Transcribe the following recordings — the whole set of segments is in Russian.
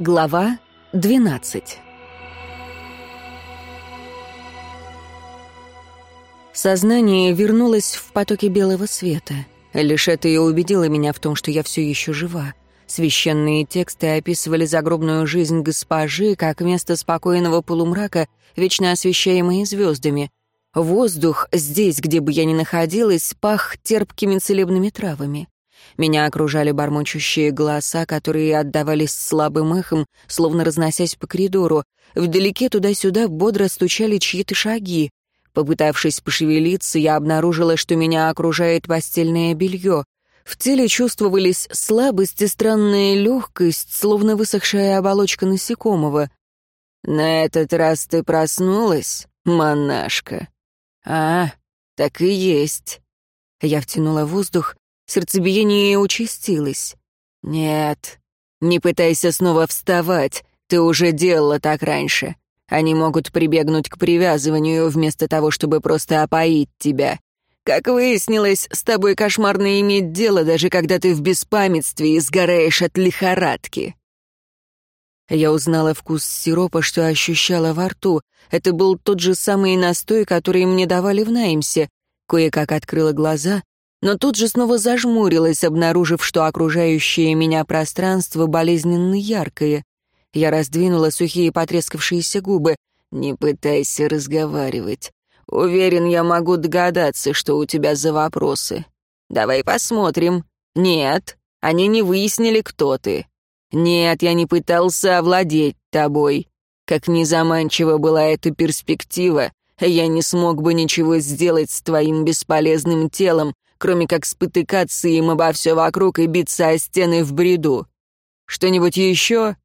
Глава 12 Сознание вернулось в потоке белого света. Лишь это и убедило меня в том, что я все еще жива. Священные тексты описывали загробную жизнь госпожи как место спокойного полумрака, вечно освещаемое звездами. Воздух здесь, где бы я ни находилась, пах терпкими целебными травами. Меня окружали бормочущие голоса, которые отдавались слабым эхом, словно разносясь по коридору. Вдалеке туда-сюда бодро стучали чьи-то шаги. Попытавшись пошевелиться, я обнаружила, что меня окружает постельное белье. В теле чувствовались слабость и странная легкость, словно высохшая оболочка насекомого. «На этот раз ты проснулась, монашка?» «А, так и есть». Я втянула воздух, Сердцебиение участилось. «Нет, не пытайся снова вставать, ты уже делала так раньше. Они могут прибегнуть к привязыванию вместо того, чтобы просто опоить тебя. Как выяснилось, с тобой кошмарно иметь дело, даже когда ты в беспамятстве и сгораешь от лихорадки». Я узнала вкус сиропа, что ощущала во рту. Это был тот же самый настой, который мне давали в Наймсе. Кое-как открыла глаза но тут же снова зажмурилась, обнаружив, что окружающее меня пространство болезненно яркое. Я раздвинула сухие потрескавшиеся губы. «Не пытайся разговаривать. Уверен, я могу догадаться, что у тебя за вопросы. Давай посмотрим. Нет, они не выяснили, кто ты. Нет, я не пытался овладеть тобой. Как незаманчива была эта перспектива, я не смог бы ничего сделать с твоим бесполезным телом, кроме как спотыкаться им обо все вокруг и биться о стены в бреду. Что-нибудь еще?»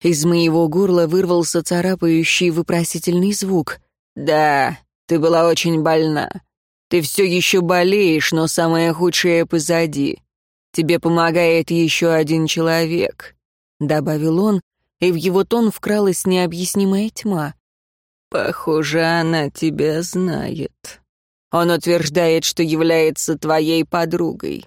Из моего горла вырвался царапающий вопросительный звук. «Да, ты была очень больна. Ты все еще болеешь, но самое худшее позади. Тебе помогает еще один человек», — добавил он, и в его тон вкралась необъяснимая тьма. «Похоже, она тебя знает». Он утверждает, что является твоей подругой».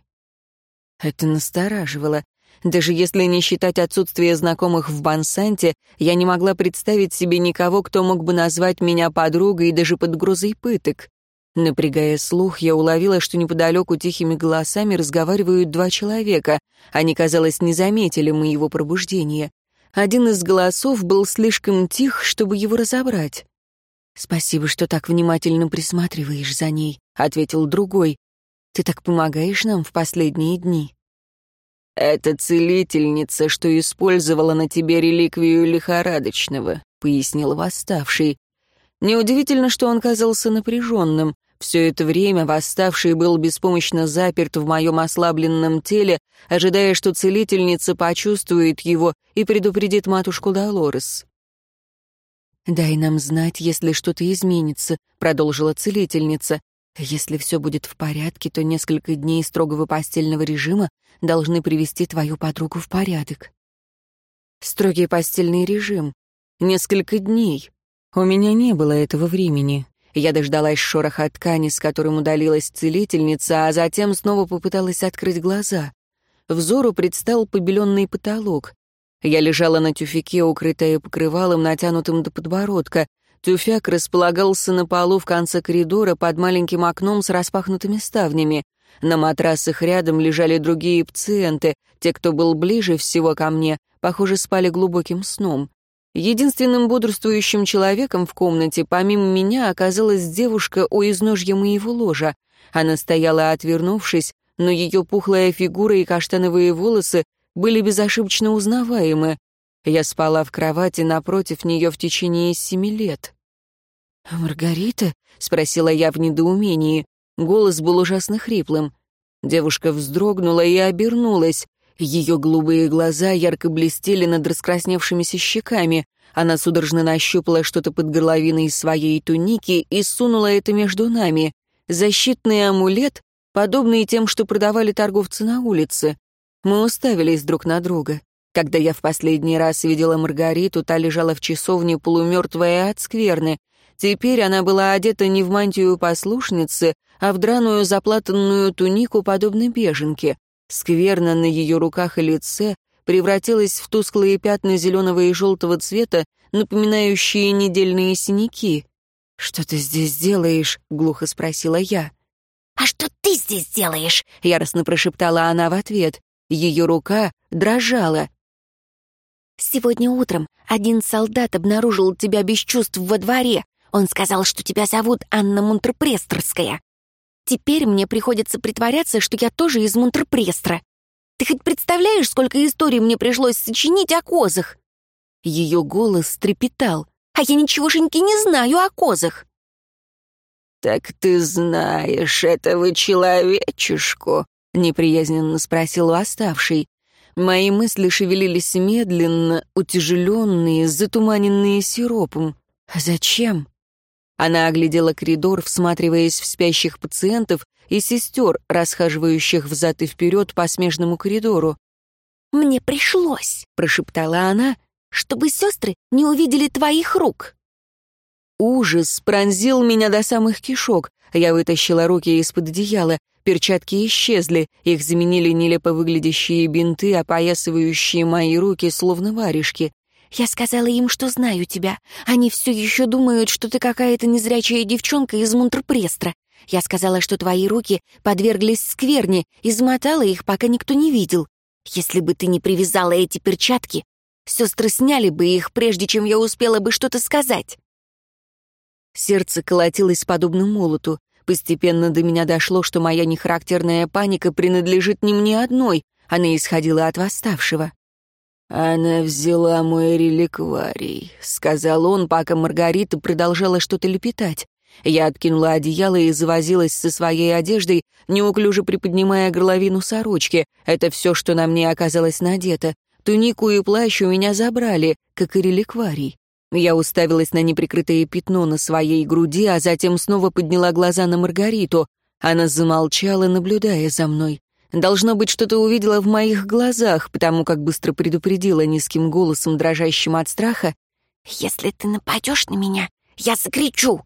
Это настораживало. Даже если не считать отсутствие знакомых в Бансанте, я не могла представить себе никого, кто мог бы назвать меня подругой даже под грузой пыток. Напрягая слух, я уловила, что неподалеку тихими голосами разговаривают два человека. Они, казалось, не заметили моего пробуждения. Один из голосов был слишком тих, чтобы его разобрать. «Спасибо, что так внимательно присматриваешь за ней», — ответил другой. «Ты так помогаешь нам в последние дни». «Это целительница, что использовала на тебе реликвию лихорадочного», — пояснил восставший. Неудивительно, что он казался напряженным. Все это время восставший был беспомощно заперт в моем ослабленном теле, ожидая, что целительница почувствует его и предупредит матушку Долорес. «Дай нам знать, если что-то изменится», — продолжила целительница. «Если все будет в порядке, то несколько дней строгого постельного режима должны привести твою подругу в порядок». «Строгий постельный режим. Несколько дней. У меня не было этого времени. Я дождалась шороха ткани, с которым удалилась целительница, а затем снова попыталась открыть глаза. Взору предстал побеленный потолок. Я лежала на тюфяке, укрытая покрывалом, натянутым до подбородка. Тюфяк располагался на полу в конце коридора под маленьким окном с распахнутыми ставнями. На матрасах рядом лежали другие пациенты. Те, кто был ближе всего ко мне, похоже, спали глубоким сном. Единственным бодрствующим человеком в комнате, помимо меня, оказалась девушка у изножья моего ложа. Она стояла, отвернувшись, но ее пухлая фигура и каштановые волосы были безошибочно узнаваемы. Я спала в кровати напротив нее в течение семи лет. «Маргарита?» — спросила я в недоумении. Голос был ужасно хриплым. Девушка вздрогнула и обернулась. Ее голубые глаза ярко блестели над раскрасневшимися щеками. Она судорожно нащупала что-то под горловиной своей туники и сунула это между нами. Защитный амулет, подобный тем, что продавали торговцы на улице. Мы уставились друг на друга. Когда я в последний раз видела Маргариту, та лежала в часовне полумертвая от скверны. Теперь она была одета не в мантию послушницы, а в драную заплатанную тунику, подобной беженке. Скверна на ее руках и лице превратилась в тусклые пятна зеленого и желтого цвета, напоминающие недельные синяки. «Что ты здесь делаешь?» — глухо спросила я. «А что ты здесь делаешь?» — яростно прошептала она в ответ. Ее рука дрожала. «Сегодня утром один солдат обнаружил тебя без чувств во дворе. Он сказал, что тебя зовут Анна Мунтерпрестерская. Теперь мне приходится притворяться, что я тоже из Мунтерпрестра. Ты хоть представляешь, сколько историй мне пришлось сочинить о козах?» Ее голос трепетал. «А я ничегошеньки не знаю о козах!» «Так ты знаешь этого человечешку?» — неприязненно спросил уставший. Мои мысли шевелились медленно, утяжеленные, затуманенные сиропом. «Зачем?» Она оглядела коридор, всматриваясь в спящих пациентов и сестер, расхаживающих взад и вперед по смежному коридору. «Мне пришлось», — прошептала она, — «чтобы сестры не увидели твоих рук». Ужас пронзил меня до самых кишок. Я вытащила руки из-под одеяла. Перчатки исчезли, их заменили нелепо выглядящие бинты, опоясывающие мои руки, словно варежки. Я сказала им, что знаю тебя. Они все еще думают, что ты какая-то незрячая девчонка из Мунтерпрестра. Я сказала, что твои руки подверглись скверне, измотала их, пока никто не видел. Если бы ты не привязала эти перчатки, сестры сняли бы их, прежде чем я успела бы что-то сказать. Сердце колотилось подобно молоту. Постепенно до меня дошло, что моя нехарактерная паника принадлежит не мне одной, она исходила от восставшего. «Она взяла мой реликварий», — сказал он, пока Маргарита продолжала что-то лепетать. Я откинула одеяло и завозилась со своей одеждой, неуклюже приподнимая горловину сорочки. Это все, что на мне оказалось надето. Тунику и плащ у меня забрали, как и реликварий. Я уставилась на неприкрытое пятно на своей груди, а затем снова подняла глаза на Маргариту. Она замолчала, наблюдая за мной. Должно быть, что-то увидела в моих глазах, потому как быстро предупредила низким голосом, дрожащим от страха. «Если ты нападешь на меня, я закричу!»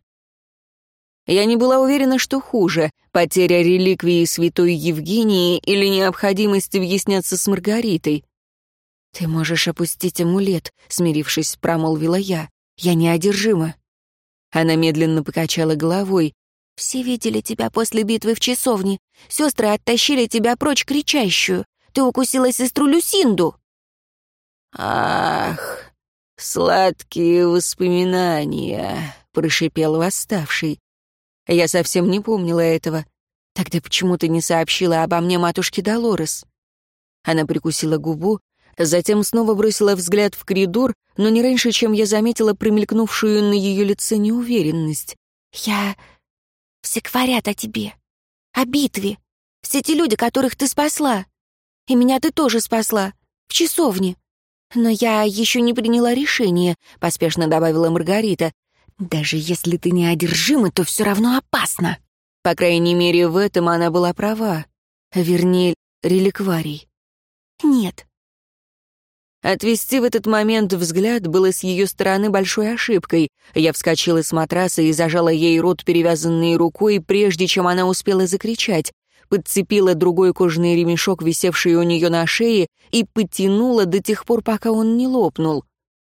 Я не была уверена, что хуже — потеря реликвии святой Евгении или необходимость объясняться с Маргаритой. «Ты можешь опустить амулет», — смирившись, промолвила я. «Я неодержима». Она медленно покачала головой. «Все видели тебя после битвы в часовне. Сестры оттащили тебя прочь кричащую. Ты укусила сестру Люсинду». «Ах, сладкие воспоминания», — прошипел восставший. Я совсем не помнила этого. Тогда почему ты не сообщила обо мне матушке Долорес? Она прикусила губу, Затем снова бросила взгляд в коридор, но не раньше, чем я заметила промелькнувшую на ее лице неуверенность. «Я... Все говорят о тебе, о битве. Все те люди, которых ты спасла. И меня ты тоже спасла. В часовне. Но я еще не приняла решение», — поспешно добавила Маргарита. «Даже если ты не одержима, то все равно опасно». По крайней мере, в этом она была права. Вернее, реликварий. «Нет, Отвести в этот момент взгляд было с ее стороны большой ошибкой. Я вскочила с матраса и зажала ей рот перевязанной рукой, прежде чем она успела закричать. Подцепила другой кожаный ремешок, висевший у нее на шее, и потянула до тех пор, пока он не лопнул.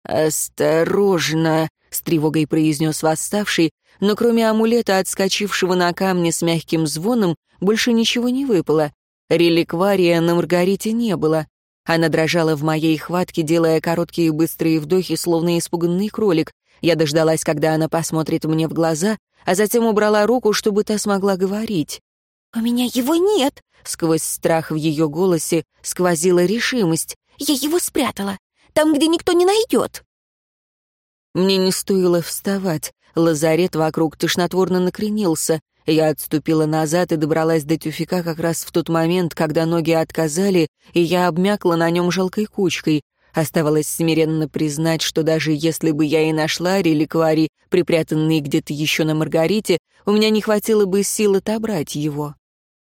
«Осторожно!» — с тревогой произнес восставший, но кроме амулета, отскочившего на камне с мягким звоном, больше ничего не выпало. Реликвария на Маргарите не было. Она дрожала в моей хватке, делая короткие и быстрые вдохи, словно испуганный кролик. Я дождалась, когда она посмотрит мне в глаза, а затем убрала руку, чтобы та смогла говорить. «У меня его нет!» Сквозь страх в ее голосе сквозила решимость. «Я его спрятала. Там, где никто не найдет!» Мне не стоило вставать. Лазарет вокруг тошнотворно накренился. Я отступила назад и добралась до тюфика как раз в тот момент, когда ноги отказали, и я обмякла на нем жалкой кучкой. Оставалось смиренно признать, что даже если бы я и нашла реликварий, припрятанный где-то еще на Маргарите, у меня не хватило бы сил отобрать его.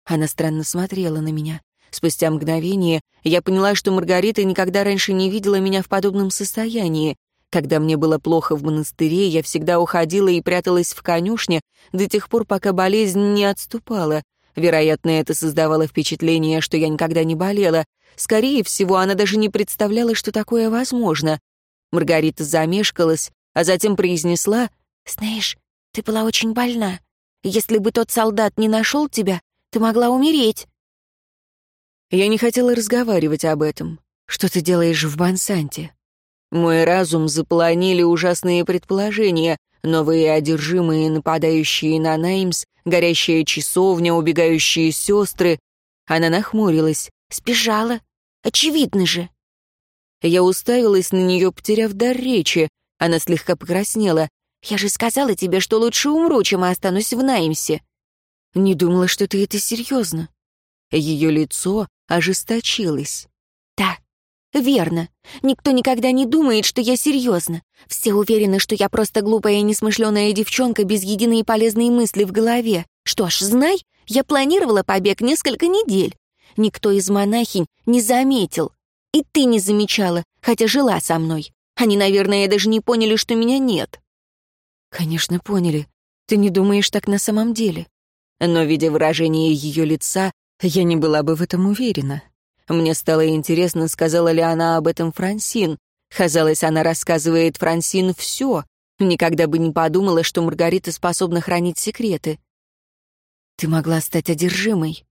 Она странно смотрела на меня. Спустя мгновение я поняла, что Маргарита никогда раньше не видела меня в подобном состоянии. Когда мне было плохо в монастыре, я всегда уходила и пряталась в конюшне до тех пор, пока болезнь не отступала. Вероятно, это создавало впечатление, что я никогда не болела. Скорее всего, она даже не представляла, что такое возможно. Маргарита замешкалась, а затем произнесла, «Знаешь, ты была очень больна. Если бы тот солдат не нашел тебя, ты могла умереть». Я не хотела разговаривать об этом. Что ты делаешь в Бансанте? Мой разум заполонили ужасные предположения, новые одержимые, нападающие на Наймс, горящая часовня, убегающие сестры. Она нахмурилась. «Сбежала. Очевидно же». Я уставилась на нее, потеряв дар речи. Она слегка покраснела. «Я же сказала тебе, что лучше умру, чем останусь в Наймсе». «Не думала, что ты это серьезно». Ее лицо ожесточилось. «Да, верно. Никто никогда не думает, что я серьезно. Все уверены, что я просто глупая и несмышленая девчонка без единой полезной мысли в голове. Что ж, знай, я планировала побег несколько недель. Никто из монахинь не заметил. И ты не замечала, хотя жила со мной. Они, наверное, даже не поняли, что меня нет». «Конечно, поняли. Ты не думаешь так на самом деле». Но, видя выражение ее лица, я не была бы в этом уверена. Мне стало интересно, сказала ли она об этом Франсин. Казалось, она рассказывает Франсин все. Никогда бы не подумала, что Маргарита способна хранить секреты. Ты могла стать одержимой.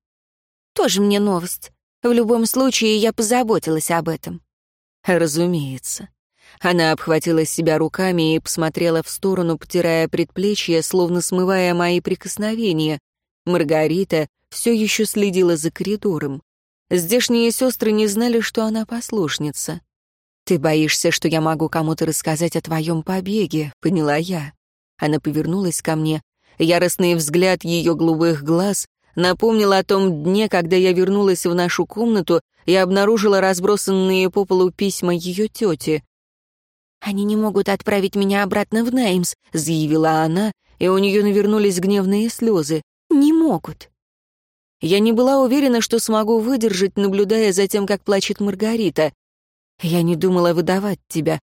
Тоже мне новость. В любом случае, я позаботилась об этом. Разумеется. Она обхватила себя руками и посмотрела в сторону, потирая предплечье, словно смывая мои прикосновения. Маргарита все еще следила за коридором. Здешние сестры не знали, что она послушница. «Ты боишься, что я могу кому-то рассказать о твоем побеге», — поняла я. Она повернулась ко мне. Яростный взгляд ее голубых глаз напомнил о том дне, когда я вернулась в нашу комнату и обнаружила разбросанные по полу письма ее тети. «Они не могут отправить меня обратно в Наймс», — заявила она, и у нее навернулись гневные слезы. «Не могут». Я не была уверена, что смогу выдержать, наблюдая за тем, как плачет Маргарита. Я не думала выдавать тебя.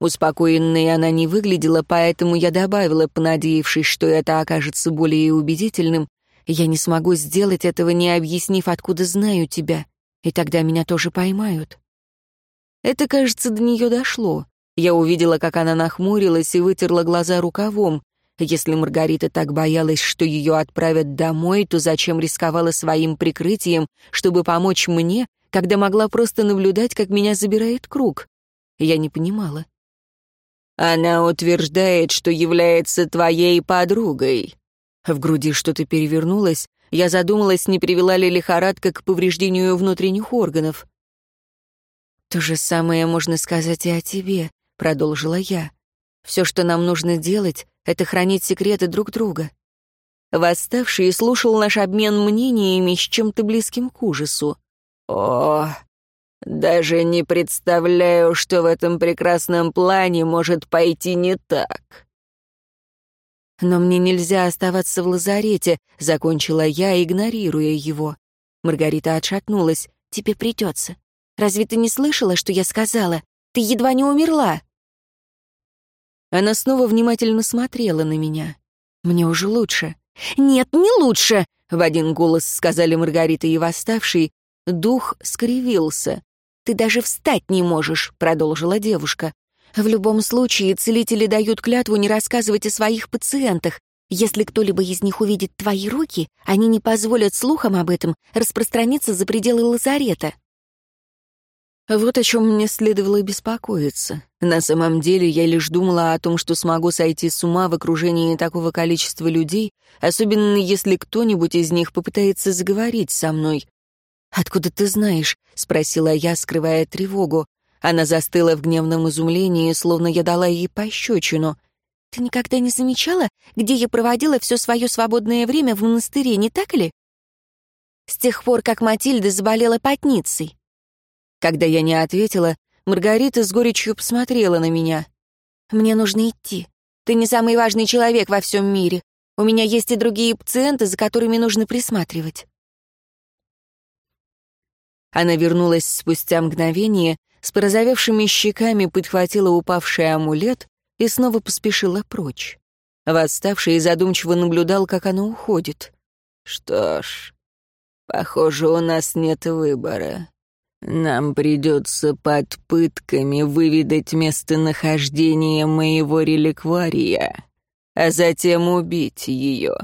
Успокоенной она не выглядела, поэтому я добавила, понадеявшись, что это окажется более убедительным. Я не смогу сделать этого, не объяснив, откуда знаю тебя, и тогда меня тоже поймают. Это, кажется, до нее дошло. Я увидела, как она нахмурилась и вытерла глаза рукавом. Если Маргарита так боялась, что ее отправят домой, то зачем рисковала своим прикрытием, чтобы помочь мне, когда могла просто наблюдать, как меня забирает круг? Я не понимала. «Она утверждает, что является твоей подругой». В груди что-то перевернулось. Я задумалась, не привела ли лихорадка к повреждению внутренних органов. «То же самое можно сказать и о тебе», — продолжила я. «Все, что нам нужно делать, это хранить секреты друг друга. Восставший слушал наш обмен мнениями с чем-то близким к ужасу. «О, даже не представляю, что в этом прекрасном плане может пойти не так». «Но мне нельзя оставаться в лазарете», — закончила я, игнорируя его. Маргарита отшатнулась. «Тебе придется. Разве ты не слышала, что я сказала? Ты едва не умерла». Она снова внимательно смотрела на меня. «Мне уже лучше». «Нет, не лучше!» — в один голос сказали Маргарита и восставший. Дух скривился. «Ты даже встать не можешь», — продолжила девушка. «В любом случае, целители дают клятву не рассказывать о своих пациентах. Если кто-либо из них увидит твои руки, они не позволят слухам об этом распространиться за пределы лазарета». Вот о чем мне следовало беспокоиться. На самом деле я лишь думала о том, что смогу сойти с ума в окружении такого количества людей, особенно если кто-нибудь из них попытается заговорить со мной. «Откуда ты знаешь?» — спросила я, скрывая тревогу. Она застыла в гневном изумлении, словно я дала ей пощечину. «Ты никогда не замечала, где я проводила все свое свободное время в монастыре, не так ли?» «С тех пор, как Матильда заболела потницей». Когда я не ответила, Маргарита с горечью посмотрела на меня. «Мне нужно идти. Ты не самый важный человек во всем мире. У меня есть и другие пациенты, за которыми нужно присматривать». Она вернулась спустя мгновение, с порозовевшими щеками подхватила упавший амулет и снова поспешила прочь. Восставший задумчиво наблюдал, как она уходит. Что ж, похоже, у нас нет выбора. Нам придется под пытками выведать местонахождение моего реликвария, а затем убить ее.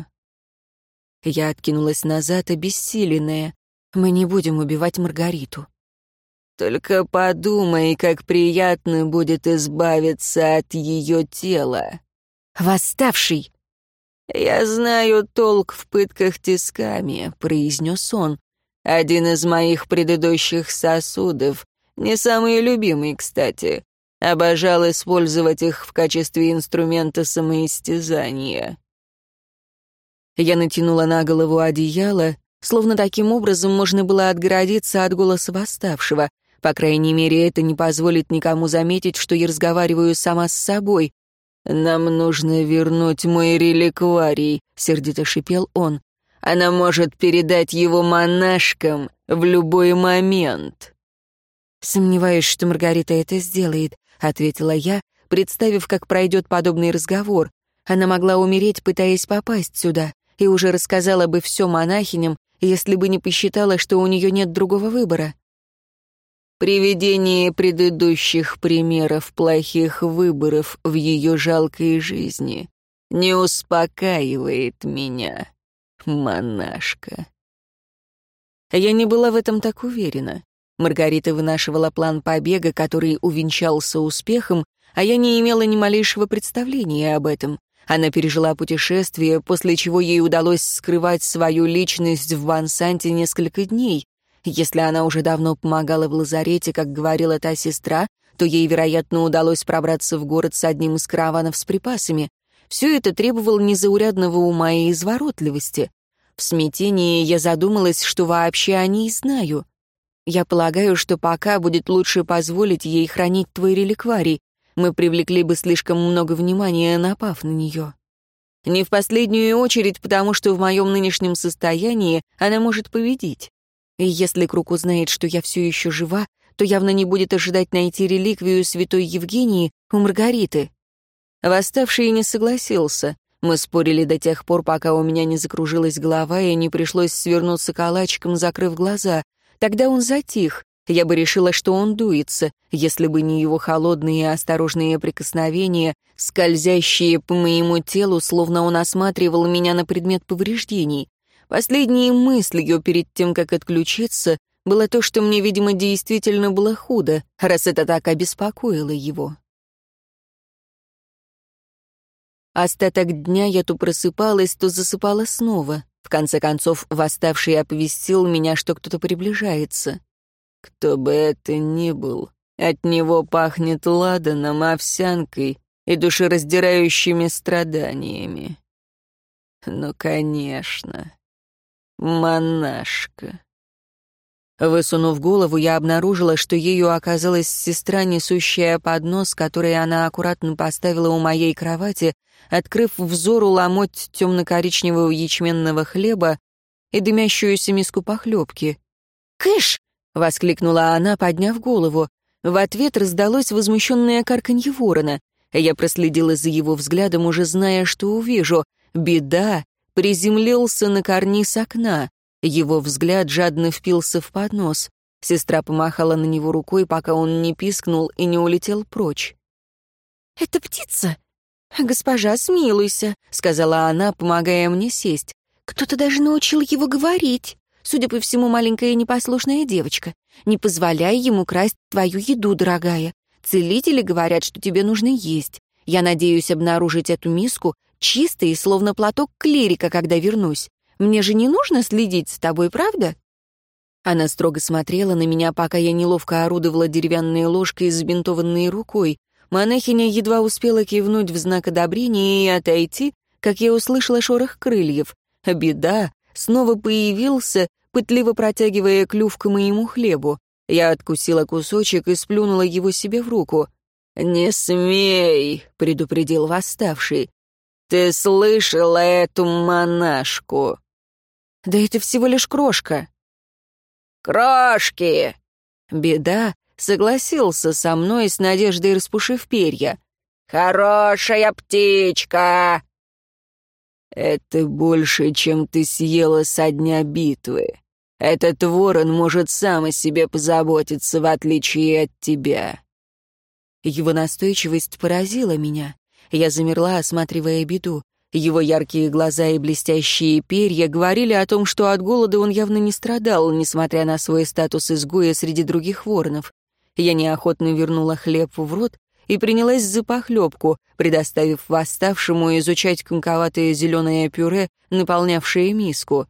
Я откинулась назад, обессиленная. Мы не будем убивать Маргариту. Только подумай, как приятно будет избавиться от ее тела. «Восставший!» «Я знаю толк в пытках тисками», — произнес он. «Один из моих предыдущих сосудов, не самый любимый, кстати, обожал использовать их в качестве инструмента самоистязания». Я натянула на голову одеяло, словно таким образом можно было отгородиться от голоса восставшего. По крайней мере, это не позволит никому заметить, что я разговариваю сама с собой. «Нам нужно вернуть мой реликварий», — сердито шипел он. «Она может передать его монашкам в любой момент». «Сомневаюсь, что Маргарита это сделает», — ответила я, представив, как пройдет подобный разговор. Она могла умереть, пытаясь попасть сюда, и уже рассказала бы все монахиням, если бы не посчитала, что у нее нет другого выбора. Приведение предыдущих примеров плохих выборов в ее жалкой жизни не успокаивает меня, монашка. Я не была в этом так уверена. Маргарита вынашивала план побега, который увенчался успехом, а я не имела ни малейшего представления об этом. Она пережила путешествие, после чего ей удалось скрывать свою личность в Вансанте несколько дней, если она уже давно помогала в лазарете, как говорила та сестра, то ей, вероятно, удалось пробраться в город с одним из караванов с припасами. Все это требовало незаурядного ума и изворотливости. В смятении я задумалась, что вообще о ней знаю. Я полагаю, что пока будет лучше позволить ей хранить твой реликварий. Мы привлекли бы слишком много внимания, напав на нее. Не в последнюю очередь, потому что в моем нынешнем состоянии она может победить. И если круг узнает, что я все еще жива, то явно не будет ожидать найти реликвию святой Евгении у Маргариты. Восставший не согласился. Мы спорили до тех пор, пока у меня не закружилась голова и не пришлось свернуться калачиком, закрыв глаза. Тогда он затих. Я бы решила, что он дуется, если бы не его холодные и осторожные прикосновения, скользящие по моему телу, словно он осматривал меня на предмет повреждений. Последней мыслью перед тем, как отключиться, было то, что мне, видимо, действительно было худо, раз это так обеспокоило его. Остаток дня я то просыпалась, то засыпала снова. В конце концов, восставший оповестил меня, что кто-то приближается. Кто бы это ни был, от него пахнет ладаном, овсянкой и душераздирающими страданиями. Ну, конечно, монашка. Высунув голову, я обнаружила, что ею оказалась сестра, несущая поднос, который она аккуратно поставила у моей кровати, открыв взору ломоть темно-коричневого ячменного хлеба и дымящуюся миску похлебки. «Кыш!» — воскликнула она, подняв голову. В ответ раздалось возмущенное карканье ворона. Я проследила за его взглядом, уже зная, что увижу. Беда приземлился на карниз окна. Его взгляд жадно впился в поднос. Сестра помахала на него рукой, пока он не пискнул и не улетел прочь. «Это птица?» «Госпожа, смилуйся», — сказала она, помогая мне сесть. «Кто-то даже научил его говорить. Судя по всему, маленькая непослушная девочка. Не позволяй ему красть твою еду, дорогая. Целители говорят, что тебе нужно есть. Я надеюсь обнаружить эту миску чистой, словно платок клирика, когда вернусь. Мне же не нужно следить за тобой, правда?» Она строго смотрела на меня, пока я неловко орудовала деревянной ложкой с забинтованной рукой. Монахиня едва успела кивнуть в знак одобрения и отойти, как я услышала шорох крыльев. Беда снова появился, пытливо протягивая клюв к моему хлебу. Я откусила кусочек и сплюнула его себе в руку. «Не смей!» — предупредил восставший. «Ты слышала эту монашку?» «Да это всего лишь крошка». «Крошки!» Беда согласился со мной, с надеждой распушив перья. «Хорошая птичка!» Это больше, чем ты съела со дня битвы. Этот ворон может сам о себе позаботиться, в отличие от тебя». Его настойчивость поразила меня. Я замерла, осматривая беду. Его яркие глаза и блестящие перья говорили о том, что от голода он явно не страдал, несмотря на свой статус изгоя среди других воронов. Я неохотно вернула хлеб в рот и принялась за похлебку, предоставив восставшему изучать комковатое зеленое пюре, наполнявшее миску.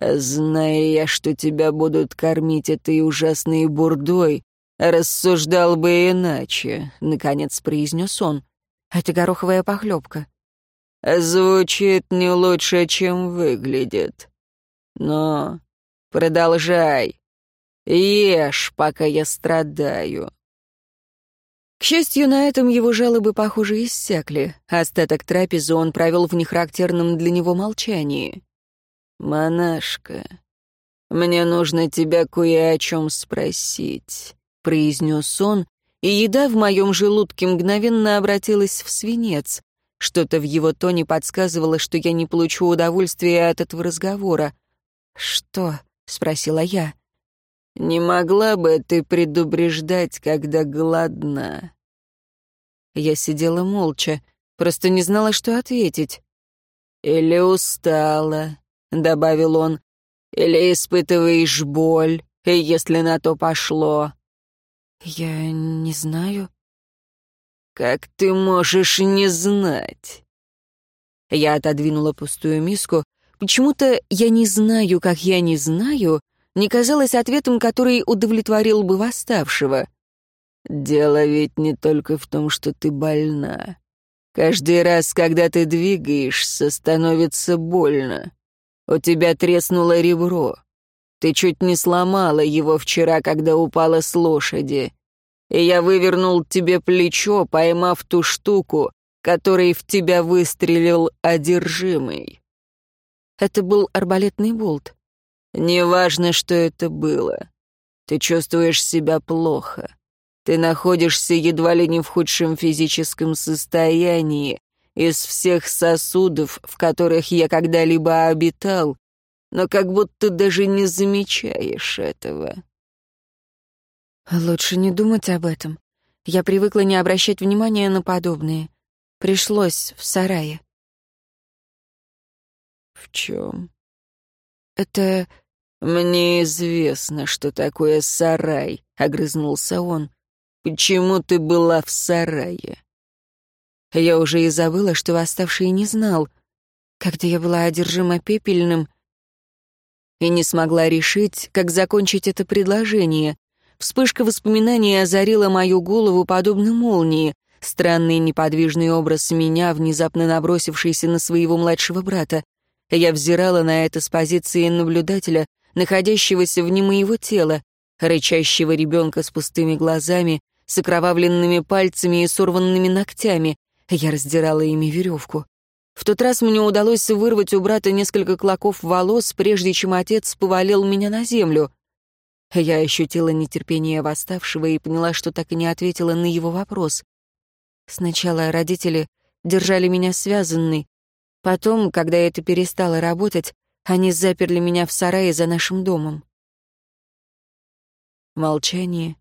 «Зная я, что тебя будут кормить этой ужасной бурдой, рассуждал бы иначе», — наконец произнес он. «Это гороховая похлебка». «Звучит не лучше, чем выглядит. Но продолжай. Ешь, пока я страдаю». К счастью, на этом его жалобы, похоже, иссякли. Остаток трапезы он провел в нехарактерном для него молчании. «Монашка, мне нужно тебя кое о чем спросить», — произнес он, и еда в моем желудке мгновенно обратилась в свинец. Что-то в его тоне подсказывало, что я не получу удовольствия от этого разговора. «Что?» — спросила я. «Не могла бы ты предупреждать, когда голодна?» Я сидела молча, просто не знала, что ответить. «Или устала», — добавил он, — «или испытываешь боль, если на то пошло». «Я не знаю». «Как ты можешь не знать?» Я отодвинула пустую миску. Почему-то «я не знаю, как я не знаю» не казалось ответом, который удовлетворил бы восставшего. «Дело ведь не только в том, что ты больна. Каждый раз, когда ты двигаешься, становится больно. У тебя треснуло ребро. Ты чуть не сломала его вчера, когда упала с лошади. И я вывернул тебе плечо, поймав ту штуку, которой в тебя выстрелил одержимый. Это был арбалетный болт. Неважно, что это было. Ты чувствуешь себя плохо. Ты находишься едва ли не в худшем физическом состоянии, из всех сосудов, в которых я когда-либо обитал, но как будто даже не замечаешь этого. Лучше не думать об этом. Я привыкла не обращать внимания на подобные. Пришлось в сарае. В чем? Это... Мне известно, что такое сарай, огрызнулся он. Почему ты была в сарае? Я уже и забыла, что восставший не знал. Когда я была одержима пепельным и не смогла решить, как закончить это предложение. Вспышка воспоминаний озарила мою голову подобно молнии. Странный неподвижный образ меня, внезапно набросившийся на своего младшего брата. Я взирала на это с позиции наблюдателя, находящегося вне моего тела, рычащего ребенка с пустыми глазами, с окровавленными пальцами и сорванными ногтями. Я раздирала ими веревку. В тот раз мне удалось вырвать у брата несколько клоков волос, прежде чем отец повалил меня на землю. Я ощутила нетерпение восставшего и поняла, что так и не ответила на его вопрос. Сначала родители держали меня связанной. Потом, когда это перестало работать, они заперли меня в сарае за нашим домом. Молчание.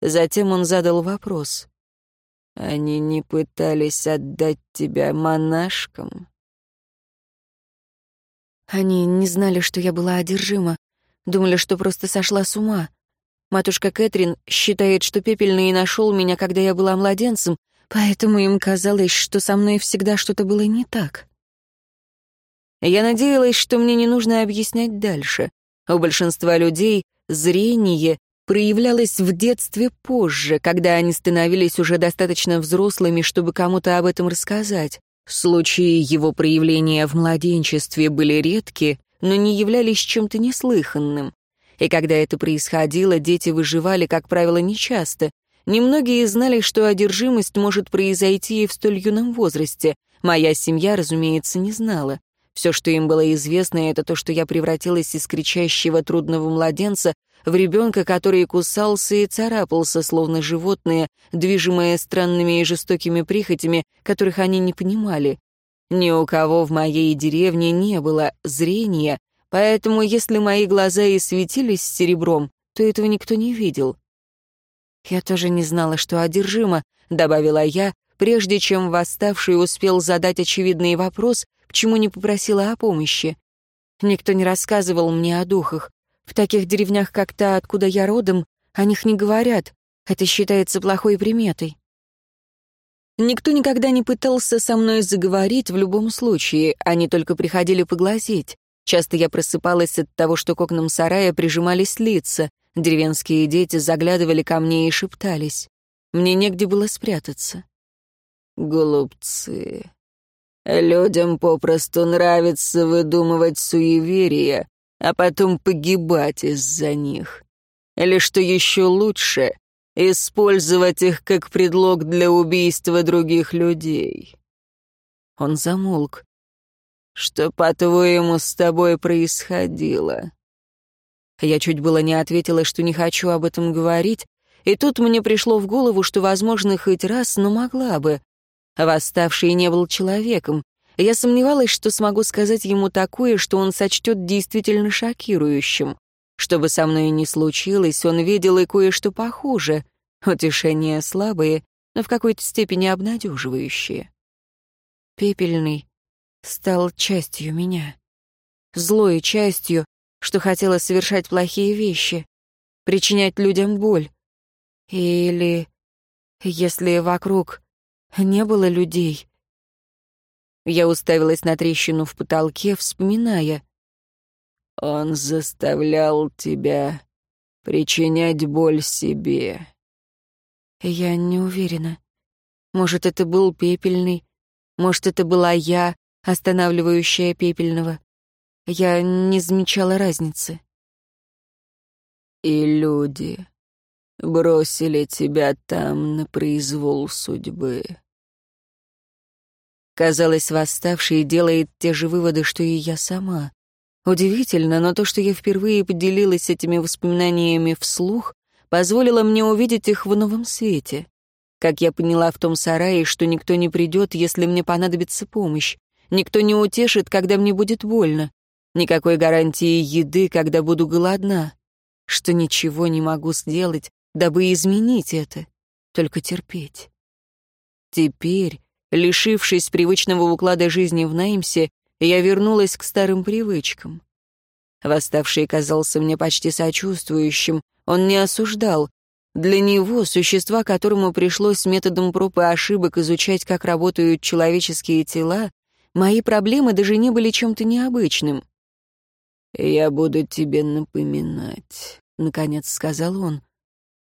Затем он задал вопрос. «Они не пытались отдать тебя монашкам?» Они не знали, что я была одержима. Думали, что просто сошла с ума. Матушка Кэтрин считает, что Пепельный нашел меня, когда я была младенцем, поэтому им казалось, что со мной всегда что-то было не так. Я надеялась, что мне не нужно объяснять дальше. У большинства людей зрение проявлялось в детстве позже, когда они становились уже достаточно взрослыми, чтобы кому-то об этом рассказать. Случаи его проявления в младенчестве были редки, но не являлись чем-то неслыханным. И когда это происходило, дети выживали, как правило, нечасто. Немногие знали, что одержимость может произойти и в столь юном возрасте. Моя семья, разумеется, не знала. Все, что им было известно, это то, что я превратилась из кричащего трудного младенца в ребенка, который кусался и царапался, словно животные, движимые странными и жестокими прихотями, которых они не понимали. Ни у кого в моей деревне не было зрения, поэтому если мои глаза и светились серебром, то этого никто не видел. «Я тоже не знала, что одержима», — добавила я, прежде чем восставший успел задать очевидный вопрос, почему не попросила о помощи. Никто не рассказывал мне о духах. В таких деревнях, как та, откуда я родом, о них не говорят. Это считается плохой приметой. Никто никогда не пытался со мной заговорить в любом случае, они только приходили поглазеть. Часто я просыпалась от того, что к окнам сарая прижимались лица. Деревенские дети заглядывали ко мне и шептались. Мне негде было спрятаться. Голубцы. Людям попросту нравится выдумывать суеверия, а потом погибать из-за них. Или что еще лучше, использовать их как предлог для убийства других людей. Он замолк. Что, по-твоему, с тобой происходило? Я чуть было не ответила, что не хочу об этом говорить, и тут мне пришло в голову, что, возможно, хоть раз, но могла бы. Восставший не был человеком. Я сомневалась, что смогу сказать ему такое, что он сочтет действительно шокирующим. Что бы со мной ни случилось, он видел и кое-что похуже. Утешения слабые, но в какой-то степени обнадеживающие. Пепельный стал частью меня. Злой частью, что хотела совершать плохие вещи, причинять людям боль. Или, если вокруг не было людей... Я уставилась на трещину в потолке, вспоминая. Он заставлял тебя причинять боль себе. Я не уверена. Может, это был пепельный, может, это была я, останавливающая пепельного. Я не замечала разницы. И люди бросили тебя там на произвол судьбы. Казалось, восставший делает те же выводы, что и я сама. Удивительно, но то, что я впервые поделилась этими воспоминаниями вслух, позволило мне увидеть их в новом свете. Как я поняла в том сарае, что никто не придет, если мне понадобится помощь. Никто не утешит, когда мне будет больно. Никакой гарантии еды, когда буду голодна. Что ничего не могу сделать, дабы изменить это. Только терпеть. Теперь, лишившись привычного уклада жизни в Наймсе, я вернулась к старым привычкам. Восставший казался мне почти сочувствующим, он не осуждал. Для него, существа, которому пришлось методом проб и ошибок изучать, как работают человеческие тела, мои проблемы даже не были чем-то необычным. «Я буду тебе напоминать», — наконец сказал он,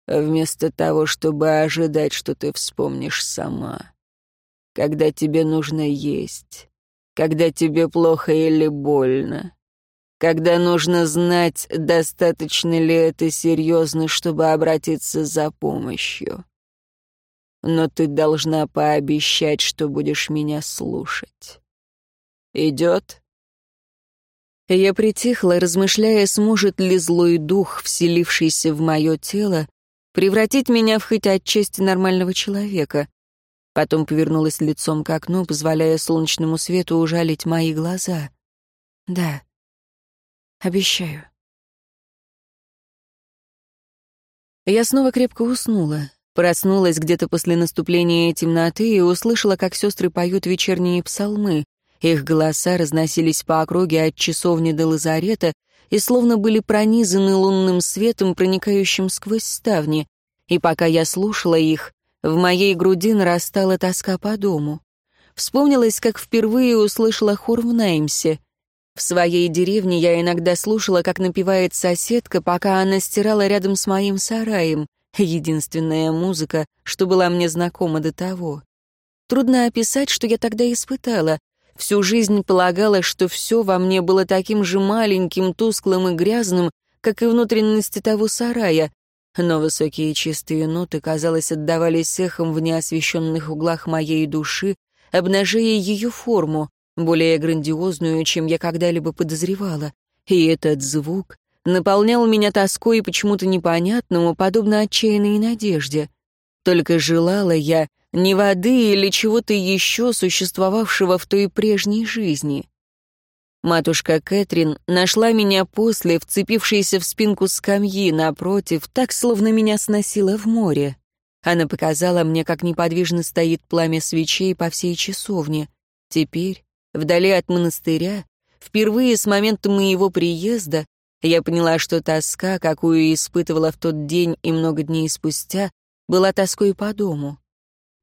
«вместо того, чтобы ожидать, что ты вспомнишь сама. Когда тебе нужно есть, когда тебе плохо или больно, когда нужно знать, достаточно ли это серьезно, чтобы обратиться за помощью. Но ты должна пообещать, что будешь меня слушать. Идет?» Я притихла, размышляя, сможет ли злой дух, вселившийся в мое тело, превратить меня в хоть отчасти нормального человека. Потом повернулась лицом к окну, позволяя солнечному свету ужалить мои глаза. Да, обещаю. Я снова крепко уснула. Проснулась где-то после наступления темноты и услышала, как сестры поют вечерние псалмы. Их голоса разносились по округе от часовни до лазарета и словно были пронизаны лунным светом, проникающим сквозь ставни. И пока я слушала их, в моей груди нарастала тоска по дому. Вспомнилось, как впервые услышала хор в Наймсе. В своей деревне я иногда слушала, как напевает соседка, пока она стирала рядом с моим сараем. Единственная музыка, что была мне знакома до того. Трудно описать, что я тогда испытала. Всю жизнь полагала, что все во мне было таким же маленьким, тусклым и грязным, как и внутренности того сарая, но высокие чистые ноты, казалось, отдавались эхом в неосвещенных углах моей души, обнажая ее форму, более грандиозную, чем я когда-либо подозревала. И этот звук наполнял меня тоской почему-то непонятному, подобно отчаянной надежде. Только желала я, ни воды или чего-то еще, существовавшего в той прежней жизни. Матушка Кэтрин нашла меня после, вцепившейся в спинку скамьи напротив, так, словно меня сносило в море. Она показала мне, как неподвижно стоит пламя свечей по всей часовне. Теперь, вдали от монастыря, впервые с момента моего приезда, я поняла, что тоска, какую испытывала в тот день и много дней спустя, была тоской по дому.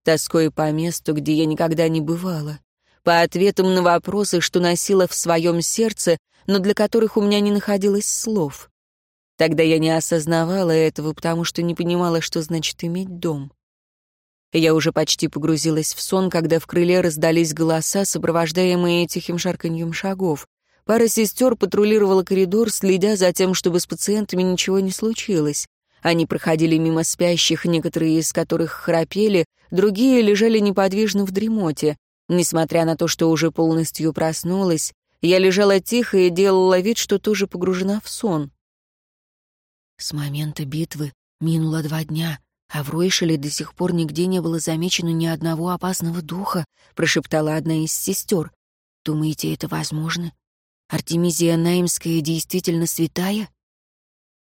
Тоской по месту, где я никогда не бывала. По ответам на вопросы, что носила в своем сердце, но для которых у меня не находилось слов. Тогда я не осознавала этого, потому что не понимала, что значит иметь дом. Я уже почти погрузилась в сон, когда в крыле раздались голоса, сопровождаемые тихим шарканьем шагов. Пара сестер патрулировала коридор, следя за тем, чтобы с пациентами ничего не случилось. Они проходили мимо спящих, некоторые из которых храпели, другие лежали неподвижно в дремоте. Несмотря на то, что уже полностью проснулась, я лежала тихо и делала вид, что тоже погружена в сон. С момента битвы минуло два дня, а в Ройшеле до сих пор нигде не было замечено ни одного опасного духа, прошептала одна из сестер. Думаете, это возможно? Артемизия Наймская действительно святая?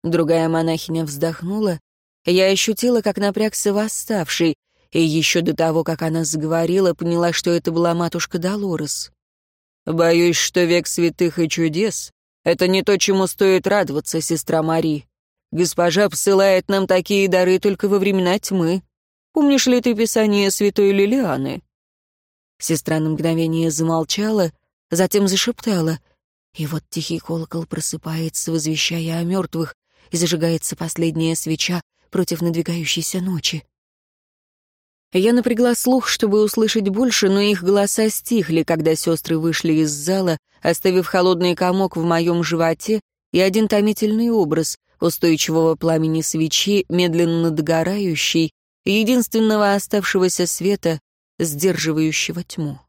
Другая монахиня вздохнула. Я ощутила, как напрягся восставший, и еще до того, как она заговорила, поняла, что это была матушка Долорес. «Боюсь, что век святых и чудес — это не то, чему стоит радоваться, сестра Мари. Госпожа посылает нам такие дары только во времена тьмы. Помнишь ли ты писание святой Лилианы?» Сестра на мгновение замолчала, затем зашептала. И вот тихий колокол просыпается, возвещая о мертвых, и зажигается последняя свеча против надвигающейся ночи. Я напрягла слух, чтобы услышать больше, но их голоса стихли, когда сестры вышли из зала, оставив холодный комок в моем животе и один томительный образ, устойчивого пламени свечи, медленно догорающей, единственного оставшегося света, сдерживающего тьму.